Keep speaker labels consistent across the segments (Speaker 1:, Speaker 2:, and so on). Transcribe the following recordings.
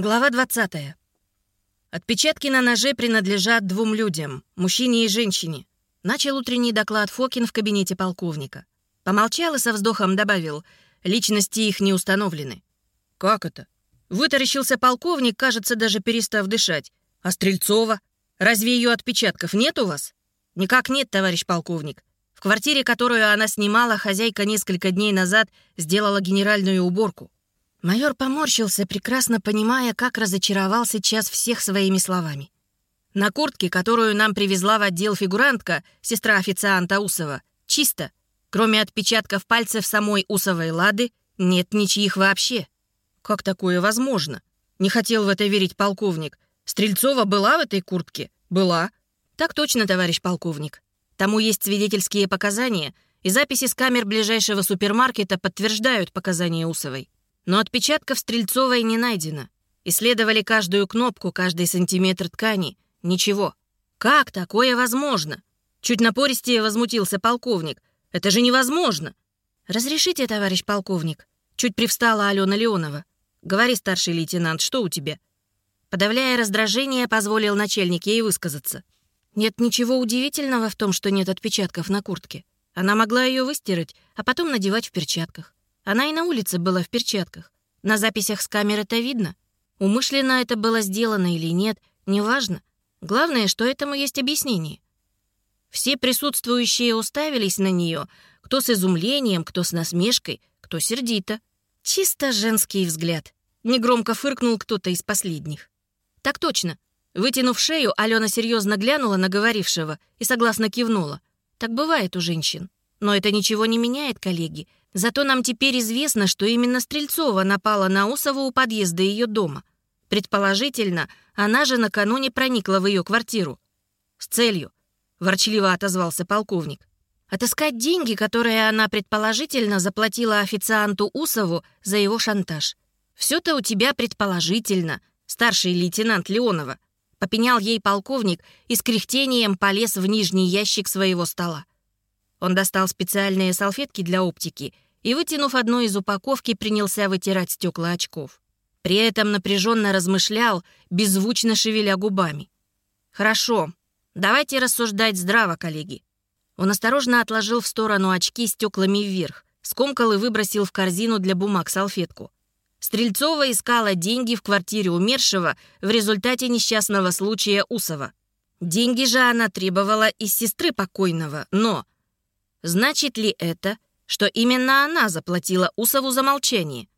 Speaker 1: Глава 20. Отпечатки на ноже принадлежат двум людям, мужчине и женщине. Начал утренний доклад Фокин в кабинете полковника. Помолчал и со вздохом добавил, личности их не установлены. «Как это?» Вытаращился полковник, кажется, даже перестав дышать. «А Стрельцова? Разве ее отпечатков нет у вас?» «Никак нет, товарищ полковник. В квартире, которую она снимала, хозяйка несколько дней назад сделала генеральную уборку. Майор поморщился, прекрасно понимая, как разочаровал сейчас всех своими словами. На куртке, которую нам привезла в отдел фигурантка, сестра официанта Усова, чисто. Кроме отпечатков пальцев самой Усовой Лады, нет ничьих вообще. Как такое возможно? Не хотел в это верить полковник. Стрельцова была в этой куртке? Была. Так точно, товарищ полковник. Тому есть свидетельские показания, и записи с камер ближайшего супермаркета подтверждают показания Усовой. Но отпечатков Стрельцовой не найдено. Исследовали каждую кнопку, каждый сантиметр ткани. Ничего. Как такое возможно? Чуть напористее возмутился полковник. Это же невозможно. Разрешите, товарищ полковник? Чуть привстала Алена Леонова. Говори, старший лейтенант, что у тебя? Подавляя раздражение, позволил начальник ей высказаться. Нет ничего удивительного в том, что нет отпечатков на куртке. Она могла ее выстирать, а потом надевать в перчатках. Она и на улице была в перчатках. На записях с камер это видно. Умышленно это было сделано или нет, неважно. Главное, что этому есть объяснение. Все присутствующие уставились на нее, кто с изумлением, кто с насмешкой, кто сердито. Чисто женский взгляд. Негромко фыркнул кто-то из последних. Так точно. Вытянув шею, Алена серьезно глянула на говорившего и согласно кивнула. Так бывает у женщин. Но это ничего не меняет, коллеги. Зато нам теперь известно, что именно Стрельцова напала на Усову у подъезда ее дома. Предположительно, она же накануне проникла в ее квартиру. С целью, ворчливо отозвался полковник. Отыскать деньги, которые она предположительно заплатила официанту Усову за его шантаж. Все-то у тебя предположительно, старший лейтенант Леонова. Попенял ей полковник и с кряхтением полез в нижний ящик своего стола. Он достал специальные салфетки для оптики и, вытянув одну из упаковки, принялся вытирать стекла очков. При этом напряженно размышлял, беззвучно шевеля губами. «Хорошо, давайте рассуждать здраво, коллеги». Он осторожно отложил в сторону очки стеклами вверх, скомкал и выбросил в корзину для бумаг салфетку. Стрельцова искала деньги в квартире умершего в результате несчастного случая Усова. Деньги же она требовала из сестры покойного, но Значит ли это, что именно она заплатила Усову за молчание?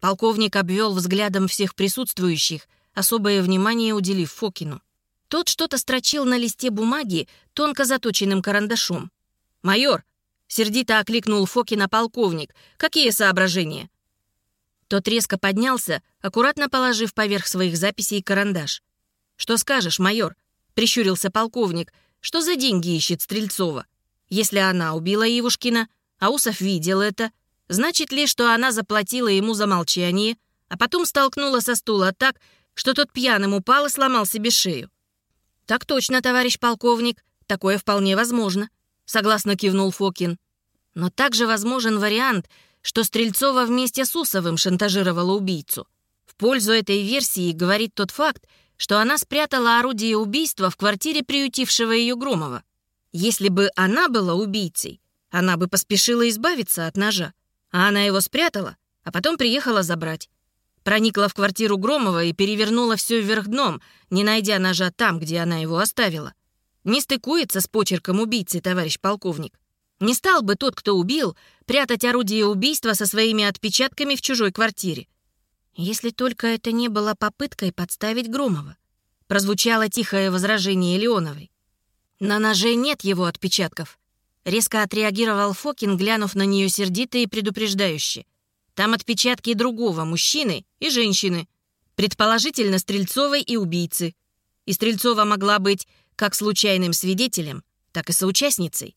Speaker 1: Полковник обвел взглядом всех присутствующих, особое внимание уделив Фокину. Тот что-то строчил на листе бумаги тонко заточенным карандашом. «Майор!» — сердито окликнул Фокина полковник. «Какие соображения?» Тот резко поднялся, аккуратно положив поверх своих записей карандаш. «Что скажешь, майор?» — прищурился полковник. «Что за деньги ищет Стрельцова?» Если она убила Ивушкина, а Усов видел это, значит ли, что она заплатила ему за молчание, а потом столкнула со стула так, что тот пьяным упал и сломал себе шею? «Так точно, товарищ полковник, такое вполне возможно», — согласно кивнул Фокин. «Но также возможен вариант, что Стрельцова вместе с Усовым шантажировала убийцу. В пользу этой версии говорит тот факт, что она спрятала орудие убийства в квартире приютившего ее Громова. Если бы она была убийцей, она бы поспешила избавиться от ножа, а она его спрятала, а потом приехала забрать. Проникла в квартиру Громова и перевернула все вверх дном, не найдя ножа там, где она его оставила. Не стыкуется с почерком убийцы, товарищ полковник. Не стал бы тот, кто убил, прятать орудие убийства со своими отпечатками в чужой квартире. Если только это не было попыткой подставить Громова. Прозвучало тихое возражение Леоновой. «На ноже нет его отпечатков», — резко отреагировал Фокин, глянув на нее сердито и предупреждающе. «Там отпечатки другого мужчины и женщины, предположительно Стрельцовой и убийцы. И Стрельцова могла быть как случайным свидетелем, так и соучастницей».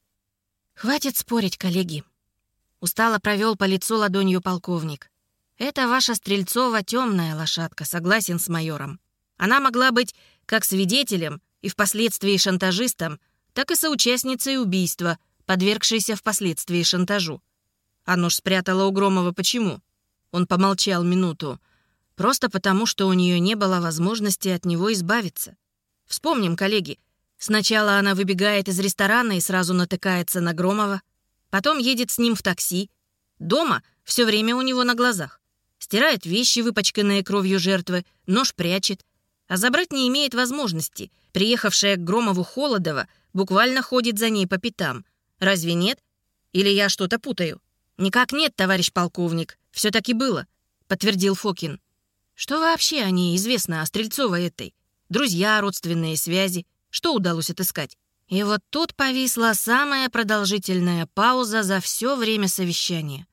Speaker 1: «Хватит спорить, коллеги», — устало провел по лицу ладонью полковник. «Это ваша Стрельцова темная лошадка, согласен с майором. Она могла быть как свидетелем, и впоследствии шантажистом, так и соучастницей убийства, подвергшейся впоследствии шантажу. А нож спрятала у Громова почему? Он помолчал минуту. Просто потому, что у нее не было возможности от него избавиться. Вспомним, коллеги. Сначала она выбегает из ресторана и сразу натыкается на Громова. Потом едет с ним в такси. Дома все время у него на глазах. Стирает вещи, выпачканные кровью жертвы, нож прячет. А забрать не имеет возможности. Приехавшая к Громову Холодова буквально ходит за ней по пятам. Разве нет? Или я что-то путаю? «Никак нет, товарищ полковник. все таки было», — подтвердил Фокин. «Что вообще о ней известно о Стрельцовой этой? Друзья, родственные связи? Что удалось отыскать?» И вот тут повисла самая продолжительная пауза за все время совещания.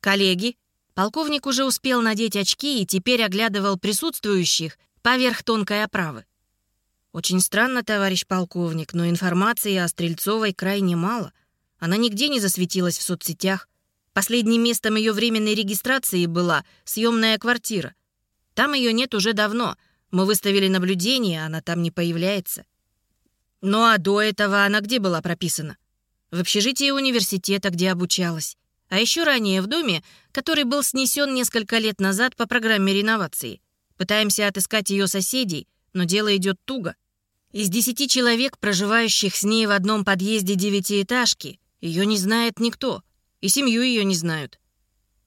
Speaker 1: «Коллеги?» Полковник уже успел надеть очки и теперь оглядывал присутствующих поверх тонкой оправы. «Очень странно, товарищ полковник, но информации о Стрельцовой крайне мало. Она нигде не засветилась в соцсетях. Последним местом ее временной регистрации была съемная квартира. Там ее нет уже давно. Мы выставили наблюдение, она там не появляется. Ну а до этого она где была прописана? В общежитии университета, где обучалась. А еще ранее в доме, который был снесен несколько лет назад по программе реновации. Пытаемся отыскать ее соседей, но дело идет туго. Из десяти человек, проживающих с ней в одном подъезде девятиэтажки, ее не знает никто — и семью ее не знают».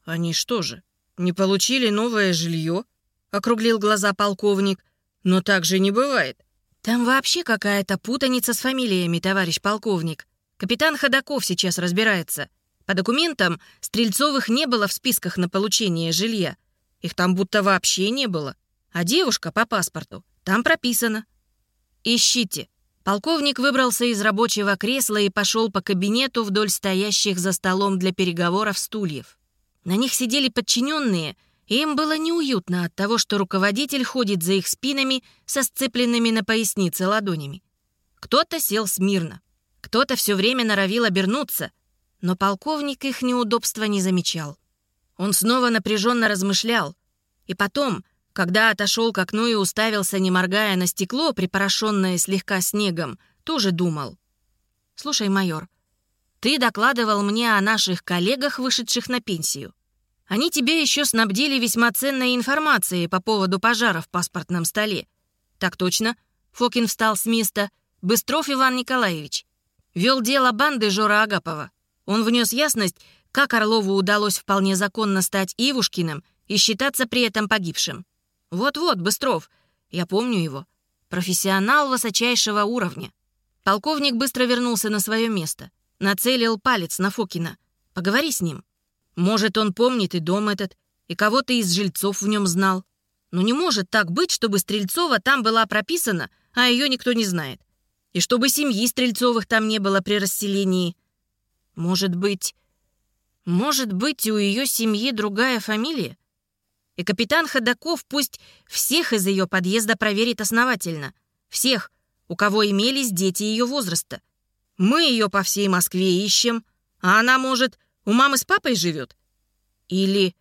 Speaker 1: «Они что же, не получили новое жилье?» — округлил глаза полковник. «Но так же не бывает». «Там вообще какая-то путаница с фамилиями, товарищ полковник. Капитан Ходаков сейчас разбирается. По документам Стрельцовых не было в списках на получение жилья. Их там будто вообще не было. А девушка по паспорту там прописана. Ищите. Полковник выбрался из рабочего кресла и пошел по кабинету вдоль стоящих за столом для переговоров стульев. На них сидели подчиненные, и им было неуютно от того, что руководитель ходит за их спинами со сцепленными на пояснице ладонями. Кто-то сел смирно, кто-то все время норовил обернуться, но полковник их неудобства не замечал. Он снова напряженно размышлял, и потом, когда отошел к окну и уставился, не моргая на стекло, припорошенное слегка снегом, тоже думал. «Слушай, майор, ты докладывал мне о наших коллегах, вышедших на пенсию. Они тебе еще снабдили весьма ценной информацией по поводу пожара в паспортном столе. Так точно. Фокин встал с места. Быстров Иван Николаевич. Вел дело банды Жора Агапова. Он внес ясность, как Орлову удалось вполне законно стать Ивушкиным и считаться при этом погибшим. «Вот-вот, Быстров. Я помню его. Профессионал высочайшего уровня». Полковник быстро вернулся на свое место. Нацелил палец на Фокина. «Поговори с ним. Может, он помнит и дом этот, и кого-то из жильцов в нем знал. Но не может так быть, чтобы Стрельцова там была прописана, а ее никто не знает. И чтобы семьи Стрельцовых там не было при расселении. Может быть... Может быть, у ее семьи другая фамилия? И капитан Ходаков пусть всех из ее подъезда проверит основательно. Всех, у кого имелись дети ее возраста. Мы ее по всей Москве ищем, а она, может, у мамы с папой живет? Или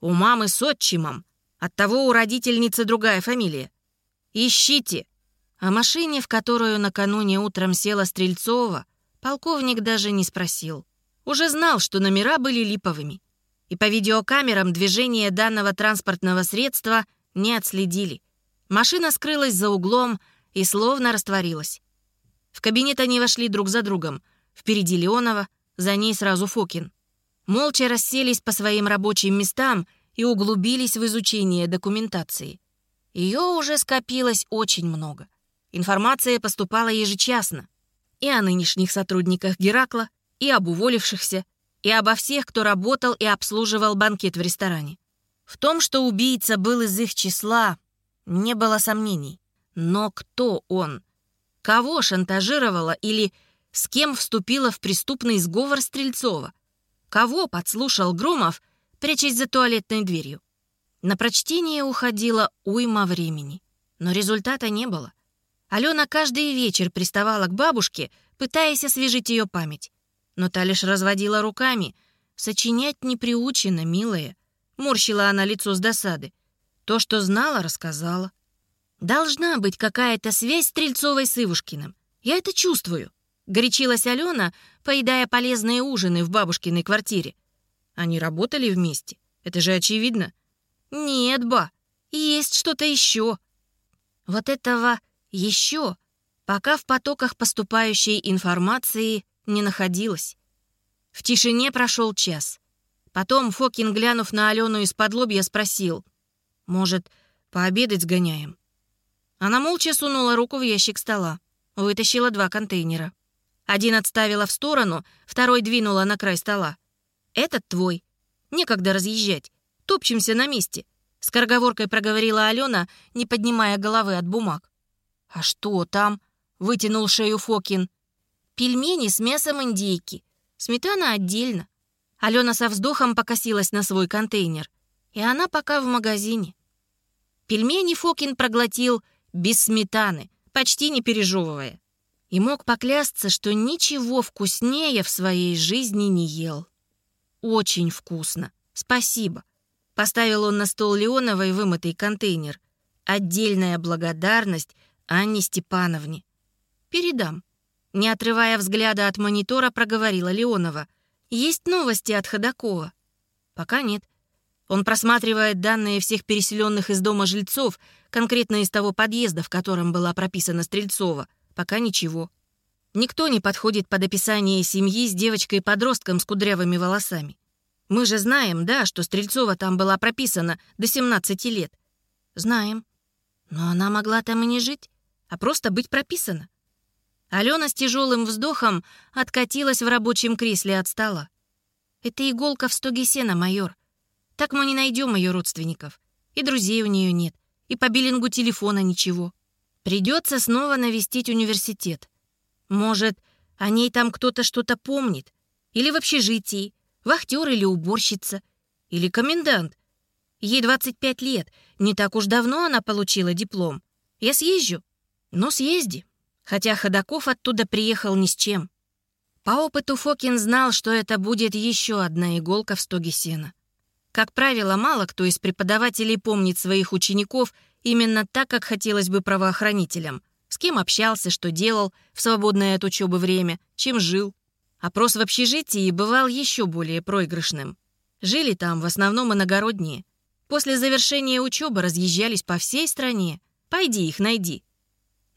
Speaker 1: у мамы с отчимом, оттого у родительницы другая фамилия. Ищите. О машине, в которую накануне утром села Стрельцова, полковник даже не спросил. Уже знал, что номера были липовыми и по видеокамерам движение данного транспортного средства не отследили. Машина скрылась за углом и словно растворилась. В кабинет они вошли друг за другом. Впереди Леонова, за ней сразу Фокин. Молча расселись по своим рабочим местам и углубились в изучение документации. Ее уже скопилось очень много. Информация поступала ежечасно. И о нынешних сотрудниках Геракла, и об уволившихся, и обо всех, кто работал и обслуживал банкет в ресторане. В том, что убийца был из их числа, не было сомнений. Но кто он? Кого шантажировала или с кем вступила в преступный сговор Стрельцова? Кого подслушал Громов, прячась за туалетной дверью? На прочтение уходило уйма времени, но результата не было. Алена каждый вечер приставала к бабушке, пытаясь освежить ее память но та лишь разводила руками. «Сочинять не приучена, милая», — морщила она лицо с досады. «То, что знала, рассказала». «Должна быть какая-то связь Стрельцовой с Ивушкиным. Я это чувствую», — горячилась Алена, поедая полезные ужины в бабушкиной квартире. Они работали вместе, это же очевидно. «Нет, ба, есть что-то еще. Вот этого «еще» пока в потоках поступающей информации не находилось. В тишине прошел час. Потом Фокин, глянув на Алену из-под лобья, спросил, «Может, пообедать сгоняем?» Она молча сунула руку в ящик стола, вытащила два контейнера. Один отставила в сторону, второй двинула на край стола. «Этот твой. Некогда разъезжать. Топчемся на месте», — скороговоркой проговорила Алена, не поднимая головы от бумаг. «А что там?» — вытянул шею Фокин. «Пельмени с мясом индейки. Сметана отдельно. Алена со вздохом покосилась на свой контейнер. И она пока в магазине. Пельмени Фокин проглотил без сметаны, почти не пережевывая. И мог поклясться, что ничего вкуснее в своей жизни не ел. «Очень вкусно. Спасибо». Поставил он на стол Леоновой вымытый контейнер. Отдельная благодарность Анне Степановне. «Передам». Не отрывая взгляда от монитора, проговорила Леонова. «Есть новости от Ходакова?» «Пока нет». Он просматривает данные всех переселенных из дома жильцов, конкретно из того подъезда, в котором была прописана Стрельцова. Пока ничего. Никто не подходит под описание семьи с девочкой-подростком с кудрявыми волосами. Мы же знаем, да, что Стрельцова там была прописана до 17 лет. Знаем. Но она могла там и не жить, а просто быть прописана. Алена с тяжелым вздохом откатилась в рабочем кресле от стола. «Это иголка в стоге сена, майор. Так мы не найдем ее родственников. И друзей у нее нет, и по биллингу телефона ничего. Придется снова навестить университет. Может, о ней там кто-то что-то помнит. Или в общежитии, вахтер или уборщица, или комендант. Ей 25 лет, не так уж давно она получила диплом. Я съезжу. Ну, съезди хотя Ходаков оттуда приехал ни с чем. По опыту Фокин знал, что это будет еще одна иголка в стоге сена. Как правило, мало кто из преподавателей помнит своих учеников именно так, как хотелось бы правоохранителям. С кем общался, что делал в свободное от учебы время, чем жил. Опрос в общежитии бывал еще более проигрышным. Жили там в основном иногородние. После завершения учебы разъезжались по всей стране. Пойди их найди.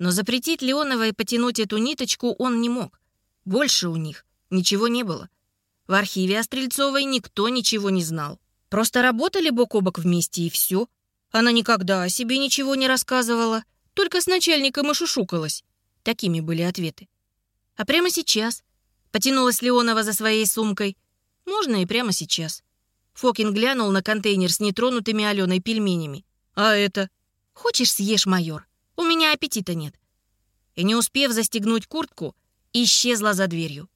Speaker 1: Но запретить Леоновой потянуть эту ниточку он не мог. Больше у них ничего не было. В архиве о Стрельцовой никто ничего не знал. Просто работали бок о бок вместе и все. Она никогда о себе ничего не рассказывала, только с начальником и шушукалась. Такими были ответы. А прямо сейчас потянулась Леонова за своей сумкой. Можно и прямо сейчас. Фокин глянул на контейнер с нетронутыми Аленой пельменями. «А это?» «Хочешь, съешь, майор?» У меня аппетита нет». И не успев застегнуть куртку, исчезла за дверью.